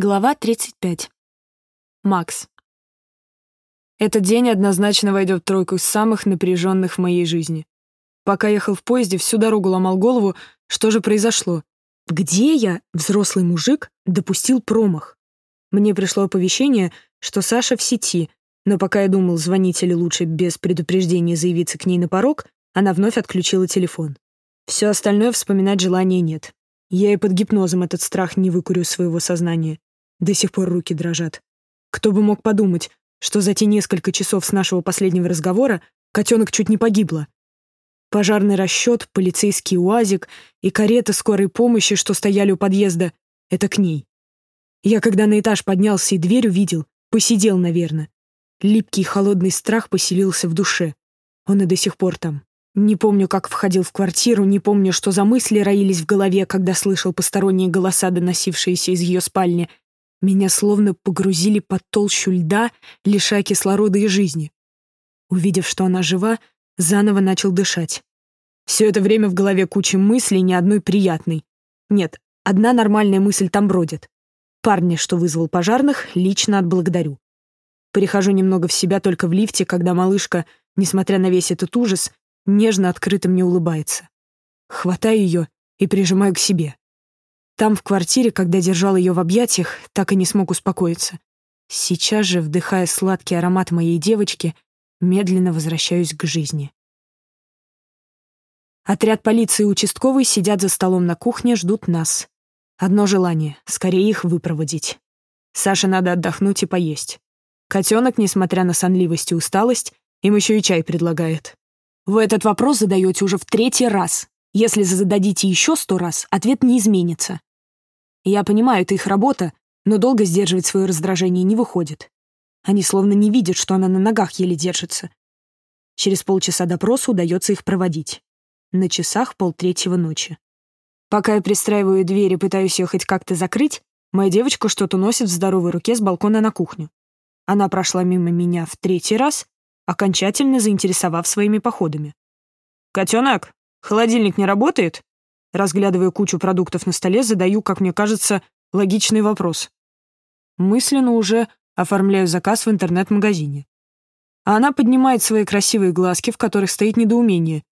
Глава 35. Макс. Этот день однозначно войдет в тройку самых напряженных в моей жизни. Пока ехал в поезде, всю дорогу ломал голову, что же произошло. Где я, взрослый мужик, допустил промах? Мне пришло оповещение, что Саша в сети, но пока я думал, звонить или лучше без предупреждения заявиться к ней на порог, она вновь отключила телефон. Все остальное вспоминать желания нет. Я и под гипнозом этот страх не выкурю своего сознания. До сих пор руки дрожат. Кто бы мог подумать, что за те несколько часов с нашего последнего разговора котенок чуть не погибла. Пожарный расчет, полицейский уазик и карета скорой помощи, что стояли у подъезда, это к ней. Я, когда на этаж поднялся и дверь увидел, посидел, наверное. Липкий холодный страх поселился в душе. Он и до сих пор там. Не помню, как входил в квартиру, не помню, что за мысли роились в голове, когда слышал посторонние голоса, доносившиеся из ее спальни, меня словно погрузили под толщу льда, лишая кислорода и жизни. Увидев, что она жива, заново начал дышать. Все это время в голове куча мыслей, ни одной приятной. Нет, одна нормальная мысль там бродит. Парня, что вызвал пожарных, лично отблагодарю. Перехожу немного в себя только в лифте, когда малышка, несмотря на весь этот ужас, нежно открыто мне улыбается. Хватаю ее и прижимаю к себе. Там, в квартире, когда держал ее в объятиях, так и не смог успокоиться. Сейчас же, вдыхая сладкий аромат моей девочки, медленно возвращаюсь к жизни. Отряд полиции и участковый сидят за столом на кухне, ждут нас. Одно желание — скорее их выпроводить. Саше надо отдохнуть и поесть. Котенок, несмотря на сонливость и усталость, им еще и чай предлагает. Вы этот вопрос задаете уже в третий раз. Если зададите еще сто раз, ответ не изменится. Я понимаю, это их работа, но долго сдерживать свое раздражение не выходит. Они словно не видят, что она на ногах еле держится. Через полчаса допроса удается их проводить. На часах полтретьего ночи. Пока я пристраиваю дверь и пытаюсь ее хоть как-то закрыть, моя девочка что-то носит в здоровой руке с балкона на кухню. Она прошла мимо меня в третий раз, окончательно заинтересовав своими походами. «Котенок, холодильник не работает?» Разглядывая кучу продуктов на столе, задаю, как мне кажется, логичный вопрос. Мысленно уже оформляю заказ в интернет-магазине. А она поднимает свои красивые глазки, в которых стоит недоумение.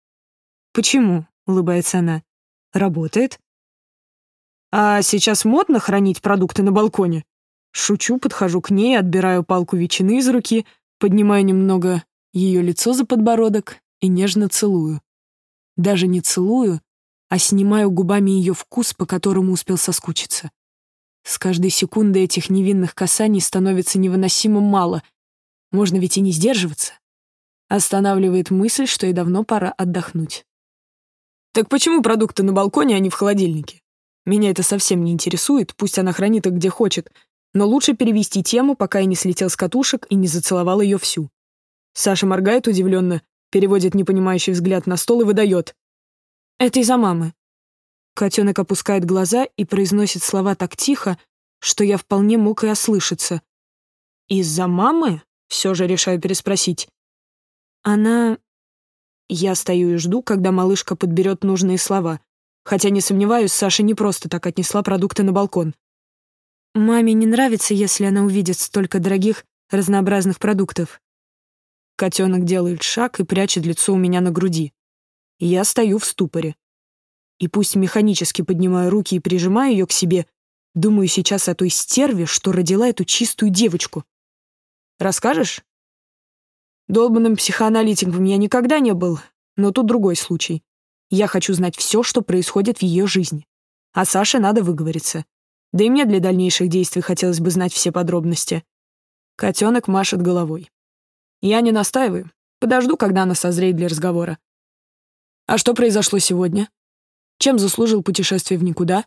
«Почему?» — улыбается она. «Работает». «А сейчас модно хранить продукты на балконе?» Шучу, подхожу к ней, отбираю палку ветчины из руки, поднимаю немного ее лицо за подбородок и нежно целую. Даже не целую, а снимаю губами ее вкус, по которому успел соскучиться. С каждой секундой этих невинных касаний становится невыносимо мало. Можно ведь и не сдерживаться. Останавливает мысль, что и давно пора отдохнуть. Так почему продукты на балконе, а не в холодильнике? Меня это совсем не интересует, пусть она хранит их где хочет, но лучше перевести тему, пока я не слетел с катушек и не зацеловал ее всю. Саша моргает удивленно, переводит непонимающий взгляд на стол и выдает. Это из-за мамы. Котенок опускает глаза и произносит слова так тихо, что я вполне мог и ослышаться. «Из-за мамы?» — все же решаю переспросить. «Она...» Я стою и жду, когда малышка подберет нужные слова. Хотя не сомневаюсь, Саша не просто так отнесла продукты на балкон. Маме не нравится, если она увидит столько дорогих, разнообразных продуктов. Котенок делает шаг и прячет лицо у меня на груди. Я стою в ступоре. И пусть механически поднимаю руки и прижимаю ее к себе, думаю сейчас о той стерве, что родила эту чистую девочку. Расскажешь? Долбанным психоаналитиком я никогда не был, но тут другой случай. Я хочу знать все, что происходит в ее жизни. А Саше надо выговориться. Да и мне для дальнейших действий хотелось бы знать все подробности. Котенок машет головой. Я не настаиваю. Подожду, когда она созреет для разговора. А что произошло сегодня? Чем заслужил путешествие в никуда?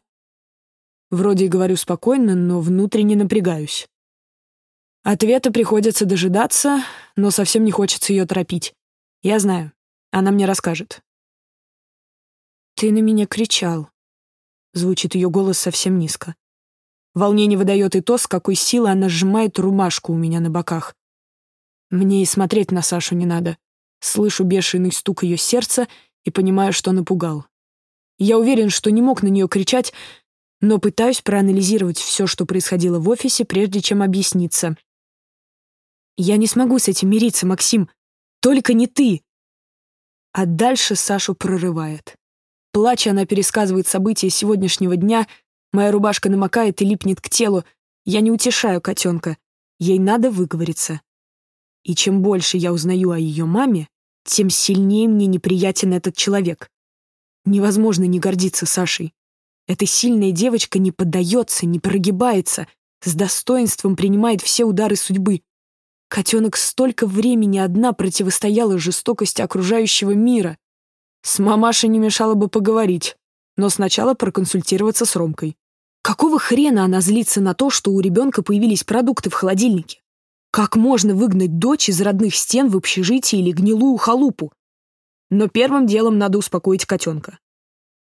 Вроде и говорю спокойно, но внутренне напрягаюсь. Ответа приходится дожидаться, но совсем не хочется ее торопить. Я знаю, она мне расскажет. «Ты на меня кричал», — звучит ее голос совсем низко. Волнение выдает и то, с какой силой она сжимает румашку у меня на боках. Мне и смотреть на Сашу не надо. Слышу бешеный стук ее сердца и понимаю, что напугал. Я уверен, что не мог на нее кричать, но пытаюсь проанализировать все, что происходило в офисе, прежде чем объясниться. Я не смогу с этим мириться, Максим. Только не ты. А дальше Сашу прорывает. Плача, она пересказывает события сегодняшнего дня, моя рубашка намокает и липнет к телу. Я не утешаю котенка. Ей надо выговориться. И чем больше я узнаю о ее маме, тем сильнее мне неприятен этот человек. Невозможно не гордиться Сашей. Эта сильная девочка не поддается, не прогибается, с достоинством принимает все удары судьбы. Котенок столько времени одна противостояла жестокости окружающего мира. С мамашей не мешало бы поговорить, но сначала проконсультироваться с Ромкой. Какого хрена она злится на то, что у ребенка появились продукты в холодильнике? Как можно выгнать дочь из родных стен в общежитие или гнилую халупу? Но первым делом надо успокоить котенка.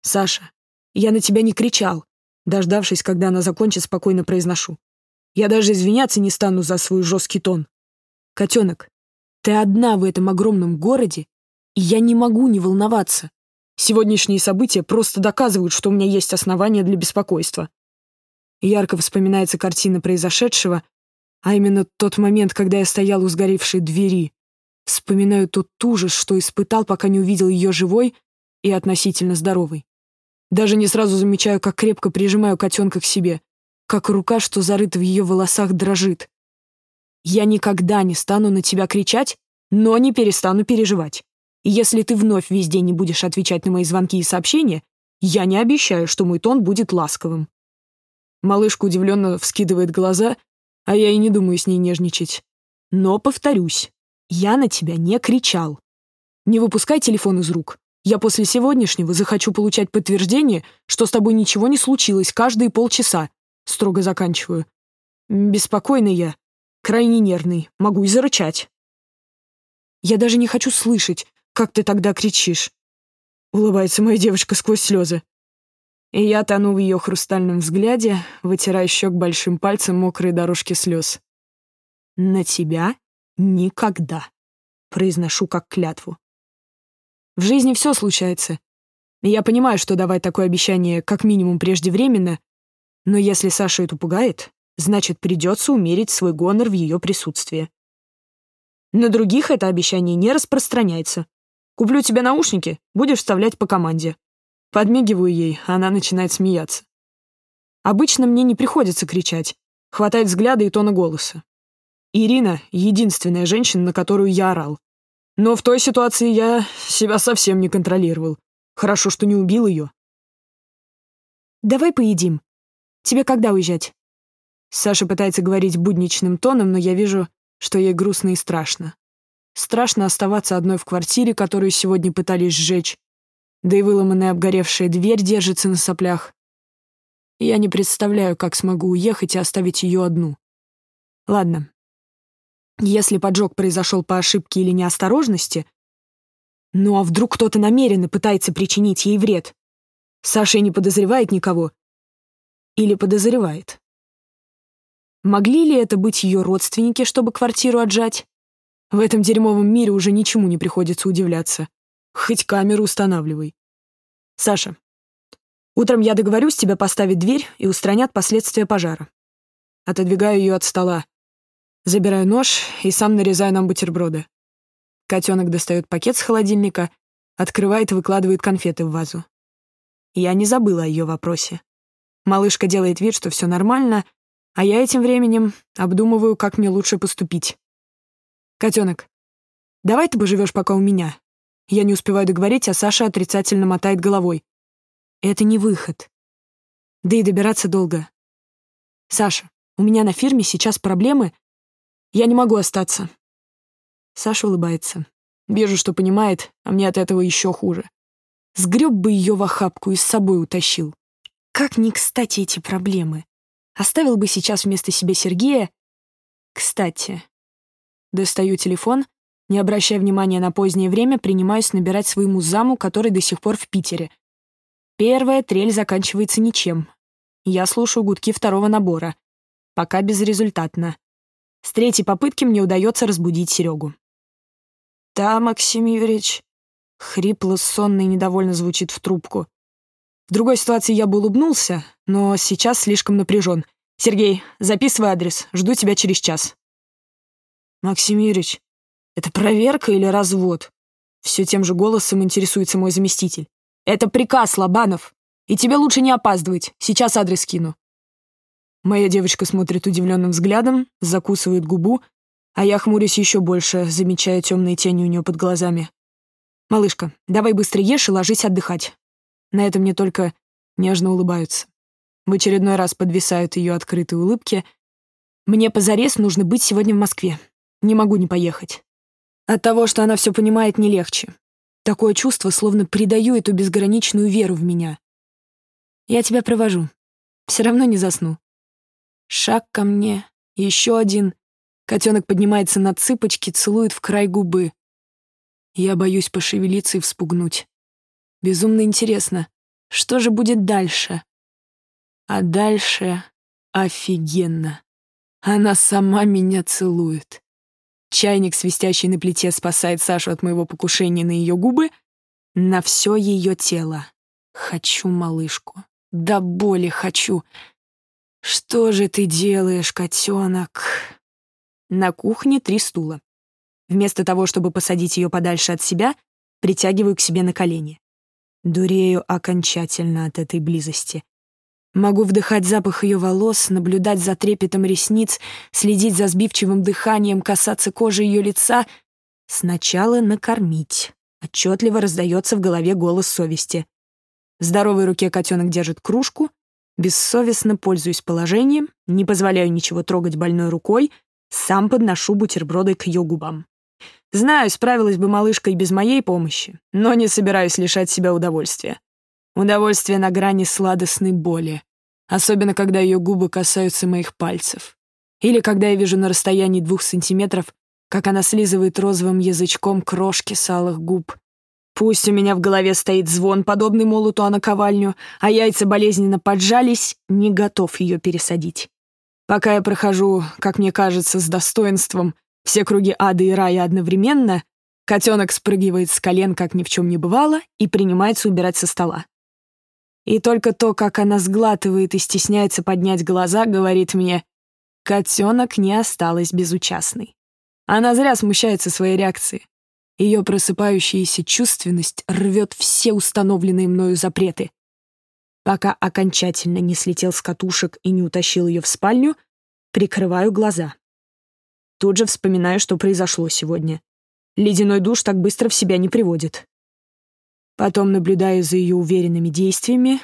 «Саша, я на тебя не кричал», дождавшись, когда она закончит, спокойно произношу. «Я даже извиняться не стану за свой жесткий тон. Котенок, ты одна в этом огромном городе и я не могу не волноваться. Сегодняшние события просто доказывают, что у меня есть основания для беспокойства. Ярко вспоминается картина произошедшего, а именно тот момент, когда я стоял у сгоревшей двери. Вспоминаю тот ужас, что испытал, пока не увидел ее живой и относительно здоровой. Даже не сразу замечаю, как крепко прижимаю котенка к себе, как рука, что зарыта в ее волосах, дрожит. Я никогда не стану на тебя кричать, но не перестану переживать. И если ты вновь весь день не будешь отвечать на мои звонки и сообщения, я не обещаю, что мой тон будет ласковым. Малышка удивленно вскидывает глаза, а я и не думаю с ней нежничать. Но, повторюсь, я на тебя не кричал. Не выпускай телефон из рук. Я после сегодняшнего захочу получать подтверждение, что с тобой ничего не случилось каждые полчаса. Строго заканчиваю. Беспокойный я, крайне нервный, могу и зарычать. Я даже не хочу слышать, как ты тогда кричишь?» Улыбается моя девочка сквозь слезы. И я тону в ее хрустальном взгляде, вытирая щек большим пальцем мокрые дорожки слез. «На тебя никогда», — произношу как клятву. В жизни все случается. Я понимаю, что давать такое обещание как минимум преждевременно, но если Саша это пугает, значит, придется умерить свой гонор в ее присутствии. На других это обещание не распространяется. Куплю тебе наушники, будешь вставлять по команде. Подмигиваю ей, она начинает смеяться. Обычно мне не приходится кричать. Хватает взгляда и тона голоса. Ирина — единственная женщина, на которую я орал. Но в той ситуации я себя совсем не контролировал. Хорошо, что не убил ее. «Давай поедим. Тебе когда уезжать?» Саша пытается говорить будничным тоном, но я вижу, что ей грустно и страшно. Страшно оставаться одной в квартире, которую сегодня пытались сжечь. Да и выломанная обгоревшая дверь держится на соплях. Я не представляю, как смогу уехать и оставить ее одну. Ладно. Если поджог произошел по ошибке или неосторожности, ну а вдруг кто-то намеренно пытается причинить ей вред? Саша не подозревает никого. Или подозревает. Могли ли это быть ее родственники, чтобы квартиру отжать? В этом дерьмовом мире уже ничему не приходится удивляться. Хоть камеру устанавливай. Саша, утром я договорюсь тебя поставить дверь и устранят последствия пожара. Отодвигаю ее от стола. Забираю нож и сам нарезаю нам бутерброды. Котенок достает пакет с холодильника, открывает и выкладывает конфеты в вазу. Я не забыла о ее вопросе. Малышка делает вид, что все нормально, а я этим временем обдумываю, как мне лучше поступить. «Котенок, давай ты поживешь пока у меня». Я не успеваю договорить, а Саша отрицательно мотает головой. «Это не выход. Да и добираться долго. Саша, у меня на фирме сейчас проблемы. Я не могу остаться». Саша улыбается. Вижу, что понимает, а мне от этого еще хуже. Сгреб бы ее в охапку и с собой утащил. Как не кстати эти проблемы. Оставил бы сейчас вместо себя Сергея. Кстати, Достаю телефон, не обращая внимания на позднее время, принимаюсь набирать своему заму, который до сих пор в Питере. Первая трель заканчивается ничем. Я слушаю гудки второго набора. Пока безрезультатно. С третьей попытки мне удается разбудить Серегу. «Да, Максим Юрьевич», — хрипло, сонно и недовольно звучит в трубку. В другой ситуации я бы улыбнулся, но сейчас слишком напряжен. Сергей, записывай адрес. Жду тебя через час. Максим Юрьевич, это проверка или развод? Все тем же голосом интересуется мой заместитель. Это приказ, Лобанов. И тебе лучше не опаздывать. Сейчас адрес кину. Моя девочка смотрит удивленным взглядом, закусывает губу, а я хмурюсь еще больше, замечая темные тени у нее под глазами. «Малышка, давай быстро ешь и ложись отдыхать. На это мне только нежно улыбаются. В очередной раз подвисают ее открытые улыбки. Мне позарез нужно быть сегодня в Москве. Не могу не поехать. От того, что она все понимает, не легче. Такое чувство, словно придаю эту безграничную веру в меня. Я тебя провожу. Все равно не засну. Шаг ко мне, еще один. Котенок поднимается на цыпочки, целует в край губы. Я боюсь пошевелиться и вспугнуть. Безумно интересно, что же будет дальше? А дальше офигенно. Она сама меня целует. Чайник, свистящий на плите, спасает Сашу от моего покушения на ее губы, на все ее тело. Хочу малышку. Да боли хочу. Что же ты делаешь, котенок? На кухне три стула. Вместо того, чтобы посадить ее подальше от себя, притягиваю к себе на колени. Дурею окончательно от этой близости. Могу вдыхать запах ее волос, наблюдать за трепетом ресниц, следить за сбивчивым дыханием, касаться кожи ее лица. Сначала накормить. Отчетливо раздается в голове голос совести. В здоровой руке котенок держит кружку. Бессовестно пользуюсь положением, не позволяю ничего трогать больной рукой, сам подношу бутерброды к ее губам. Знаю, справилась бы малышка и без моей помощи, но не собираюсь лишать себя удовольствия. Удовольствие на грани сладостной боли, особенно когда ее губы касаются моих пальцев. Или когда я вижу на расстоянии двух сантиметров, как она слизывает розовым язычком крошки салых губ. Пусть у меня в голове стоит звон, подобный молоту о наковальню, а яйца болезненно поджались, не готов ее пересадить. Пока я прохожу, как мне кажется, с достоинством все круги ада и рая одновременно, котенок спрыгивает с колен, как ни в чем не бывало, и принимается убирать со стола. И только то, как она сглатывает и стесняется поднять глаза, говорит мне, котенок не осталась безучастной. Она зря смущается своей реакции. Ее просыпающаяся чувственность рвет все установленные мною запреты. Пока окончательно не слетел с катушек и не утащил ее в спальню, прикрываю глаза. Тут же вспоминаю, что произошло сегодня. Ледяной душ так быстро в себя не приводит. Потом наблюдаю за ее уверенными действиями.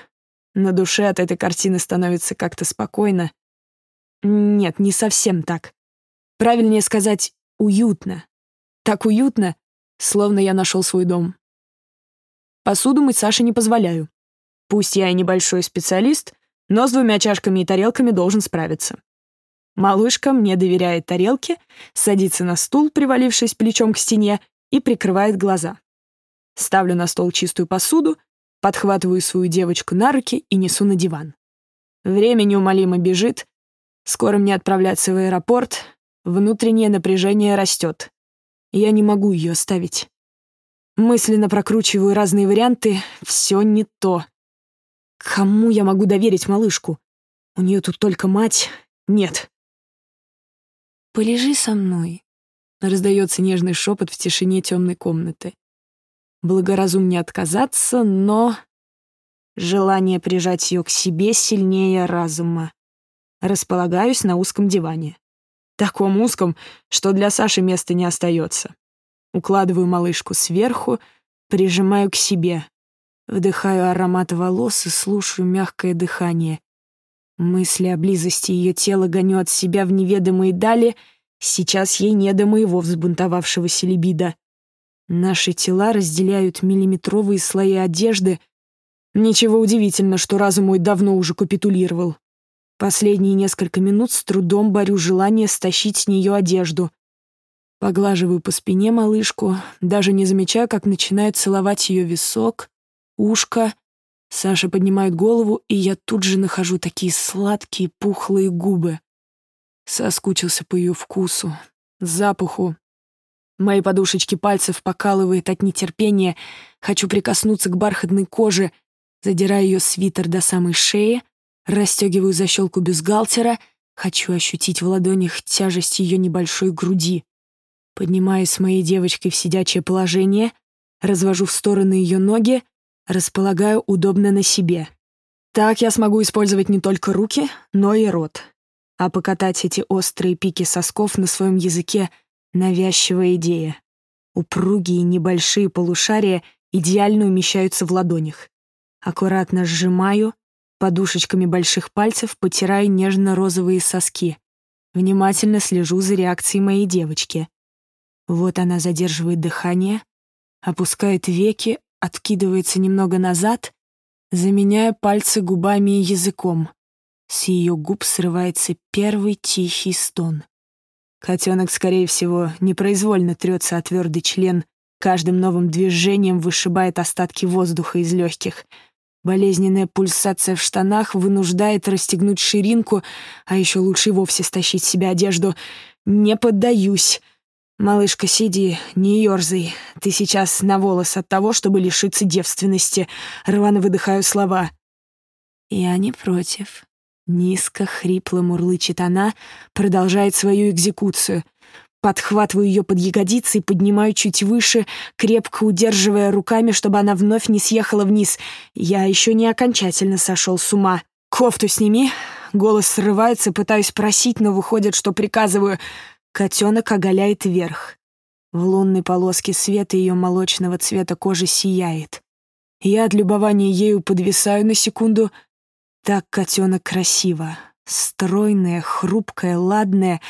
На душе от этой картины становится как-то спокойно. Нет, не совсем так. Правильнее сказать «уютно». Так уютно, словно я нашел свой дом. Посуду мыть Саше не позволяю. Пусть я и небольшой специалист, но с двумя чашками и тарелками должен справиться. Малышка мне доверяет тарелке, садится на стул, привалившись плечом к стене, и прикрывает глаза. Ставлю на стол чистую посуду, подхватываю свою девочку на руки и несу на диван. Время неумолимо бежит, скоро мне отправляться в аэропорт, внутреннее напряжение растет. Я не могу ее оставить. Мысленно прокручиваю разные варианты, все не то. Кому я могу доверить малышку? У нее тут только мать. Нет, «Полежи со мной», — раздается нежный шепот в тишине темной комнаты. Благоразумнее отказаться, но... Желание прижать ее к себе сильнее разума. Располагаюсь на узком диване. Таком узком, что для Саши места не остается. Укладываю малышку сверху, прижимаю к себе. Вдыхаю аромат волос и слушаю мягкое дыхание. Мысли о близости ее тела гоню от себя в неведомые дали. Сейчас ей не до моего взбунтовавшегося либидо. Наши тела разделяют миллиметровые слои одежды. Ничего удивительно, что разум мой давно уже капитулировал. Последние несколько минут с трудом борю желание стащить с нее одежду. Поглаживаю по спине малышку, даже не замечая, как начинаю целовать ее висок, ушко Саша поднимает голову, и я тут же нахожу такие сладкие пухлые губы. Соскучился по ее вкусу, запаху. Мои подушечки пальцев покалывает от нетерпения. Хочу прикоснуться к бархатной коже, Задираю ее свитер до самой шеи, расстегиваю защелку бюстгальтера, хочу ощутить в ладонях тяжесть ее небольшой груди. Поднимаюсь с моей девочкой в сидячее положение, развожу в стороны ее ноги, располагаю удобно на себе. Так я смогу использовать не только руки, но и рот. А покатать эти острые пики сосков на своем языке — навязчивая идея. Упругие небольшие полушария идеально умещаются в ладонях. Аккуратно сжимаю, подушечками больших пальцев потираю нежно-розовые соски. Внимательно слежу за реакцией моей девочки. Вот она задерживает дыхание, опускает веки, откидывается немного назад, заменяя пальцы губами и языком. С ее губ срывается первый тихий стон. Котенок, скорее всего, непроизвольно трется о твердый член, каждым новым движением вышибает остатки воздуха из легких. Болезненная пульсация в штанах вынуждает расстегнуть ширинку, а еще лучше и вовсе стащить с себя одежду. «Не поддаюсь!» «Малышка, сиди, не ерзай. Ты сейчас на волос от того, чтобы лишиться девственности». Рвано выдыхаю слова. «Я не против». Низко, хрипло мурлычет она, продолжает свою экзекуцию. Подхватываю ее под ягодицы и поднимаю чуть выше, крепко удерживая руками, чтобы она вновь не съехала вниз. Я еще не окончательно сошел с ума. «Кофту сними!» Голос срывается, пытаюсь просить, но выходит, что приказываю. Котенок оголяет вверх. В лунной полоске света ее молочного цвета кожи сияет. Я от любования ею подвисаю на секунду. Так котенок красиво. Стройная, хрупкая, ладная,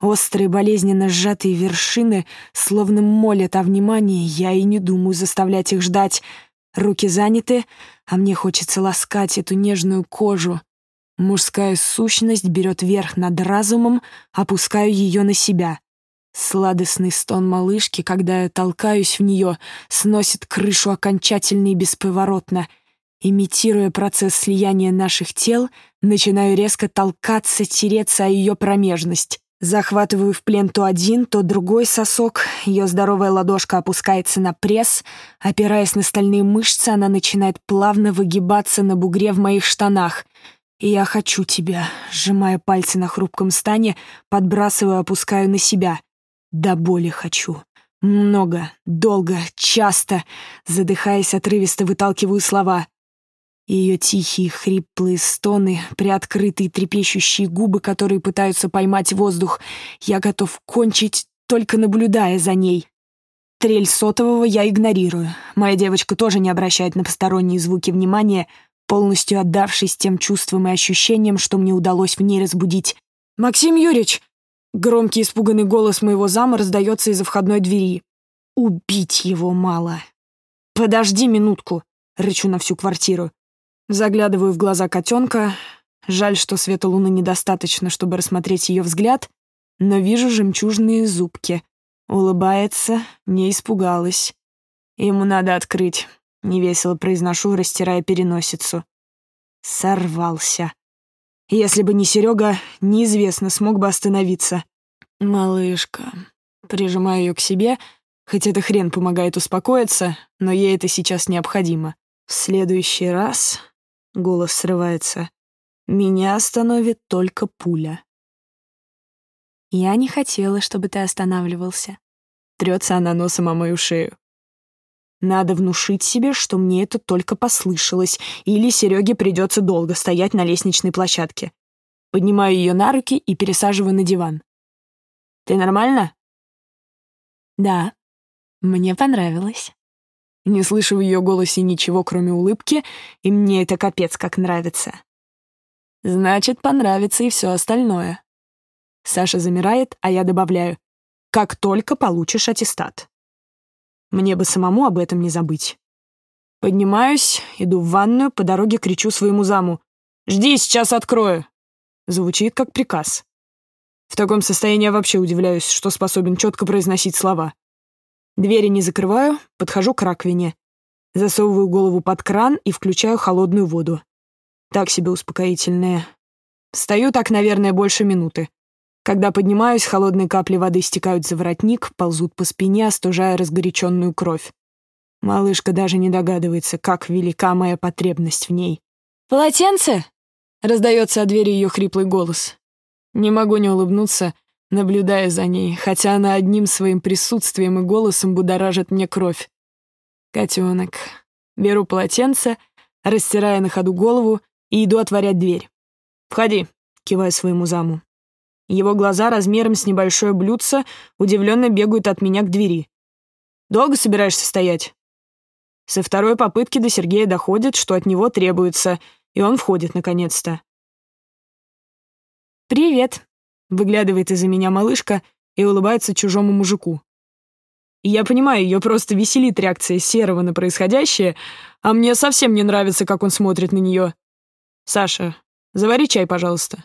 острые болезненно сжатые вершины, словно молят о внимании, я и не думаю заставлять их ждать. Руки заняты, а мне хочется ласкать эту нежную кожу, Мужская сущность берет верх над разумом, опускаю ее на себя. Сладостный стон малышки, когда я толкаюсь в нее, сносит крышу окончательно и бесповоротно. Имитируя процесс слияния наших тел, начинаю резко толкаться, тереться о ее промежность. Захватываю в плен то один, то другой сосок, ее здоровая ладошка опускается на пресс, опираясь на стальные мышцы, она начинает плавно выгибаться на бугре в моих штанах — и я хочу тебя, сжимая пальцы на хрупком стане, подбрасываю, опускаю на себя. До боли хочу. Много, долго, часто, задыхаясь отрывисто, выталкиваю слова. Ее тихие, хриплые стоны, приоткрытые трепещущие губы, которые пытаются поймать воздух. Я готов кончить, только наблюдая за ней. Трель сотового я игнорирую. Моя девочка тоже не обращает на посторонние звуки внимания, полностью отдавшись тем чувствам и ощущениям, что мне удалось в ней разбудить. «Максим Юрьевич!» Громкий испуганный голос моего зама раздается из-за входной двери. «Убить его мало!» «Подожди минутку!» — рычу на всю квартиру. Заглядываю в глаза котенка. Жаль, что света луны недостаточно, чтобы рассмотреть ее взгляд, но вижу жемчужные зубки. Улыбается, не испугалась. Ему надо открыть. Невесело произношу, растирая переносицу. Сорвался. Если бы не Серега, неизвестно, смог бы остановиться. Малышка. Прижимаю ее к себе, хоть это хрен помогает успокоиться, но ей это сейчас необходимо. В следующий раз, голос срывается, меня остановит только пуля. Я не хотела, чтобы ты останавливался. Трется она носом о мою шею. Надо внушить себе, что мне это только послышалось, или Сереге придется долго стоять на лестничной площадке. Поднимаю ее на руки и пересаживаю на диван. «Ты нормально?» «Да, мне понравилось». Не слышу в ее голосе ничего, кроме улыбки, и мне это капец как нравится. Значит, понравится и все остальное. Саша замирает, а я добавляю. Как только получишь аттестат. Мне бы самому об этом не забыть. Поднимаюсь, иду в ванную, по дороге кричу своему заму. «Жди, сейчас открою!» Звучит как приказ. В таком состоянии я вообще удивляюсь, что способен четко произносить слова. Двери не закрываю, подхожу к раковине. Засовываю голову под кран и включаю холодную воду. Так себе успокоительное. Стою так, наверное, больше минуты. Когда поднимаюсь, холодные капли воды стекают за воротник, ползут по спине, остужая разгоряченную кровь. Малышка даже не догадывается, как велика моя потребность в ней. «Полотенце?» — раздается от двери ее хриплый голос. Не могу не улыбнуться, наблюдая за ней, хотя она одним своим присутствием и голосом будоражит мне кровь. Котенок. Беру полотенце, растирая на ходу голову и иду отворять дверь. «Входи», — киваю своему заму. Его глаза размером с небольшое блюдце удивленно бегают от меня к двери. «Долго собираешься стоять?» Со второй попытки до Сергея доходит, что от него требуется, и он входит наконец-то. «Привет», — выглядывает из-за меня малышка и улыбается чужому мужику. Я понимаю, ее просто веселит реакция Серого на происходящее, а мне совсем не нравится, как он смотрит на нее. «Саша, завари чай, пожалуйста».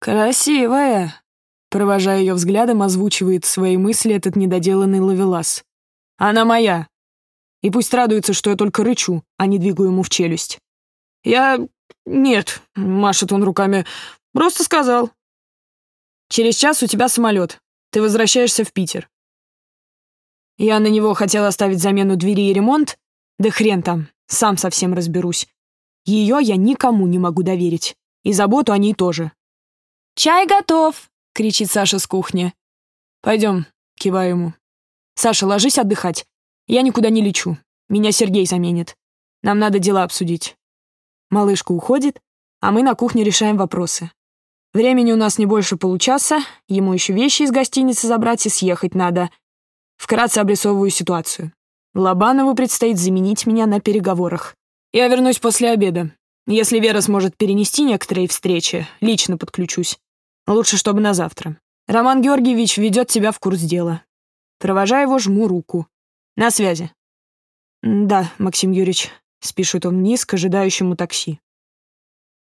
«Красивая», — провожая ее взглядом, озвучивает свои мысли этот недоделанный ловелас. «Она моя. И пусть радуется, что я только рычу, а не двигаю ему в челюсть». «Я... нет», — машет он руками, — «просто сказал». Через час у тебя самолет. Ты возвращаешься в Питер. Я на него хотел оставить замену двери и ремонт. Да хрен там, сам совсем разберусь. Ее я никому не могу доверить. И заботу о ней тоже. «Чай готов!» — кричит Саша с кухни. «Пойдем», — киваю ему. «Саша, ложись отдыхать. Я никуда не лечу. Меня Сергей заменит. Нам надо дела обсудить». Малышка уходит, а мы на кухне решаем вопросы. Времени у нас не больше получаса, ему еще вещи из гостиницы забрать и съехать надо. Вкратце обрисовываю ситуацию. Лобанову предстоит заменить меня на переговорах. Я вернусь после обеда. Если Вера сможет перенести некоторые встречи, лично подключусь. Лучше, чтобы на завтра. Роман Георгиевич ведет тебя в курс дела. Провожая его, жму руку. На связи. Да, Максим Юрьевич, спешит он вниз к ожидающему такси.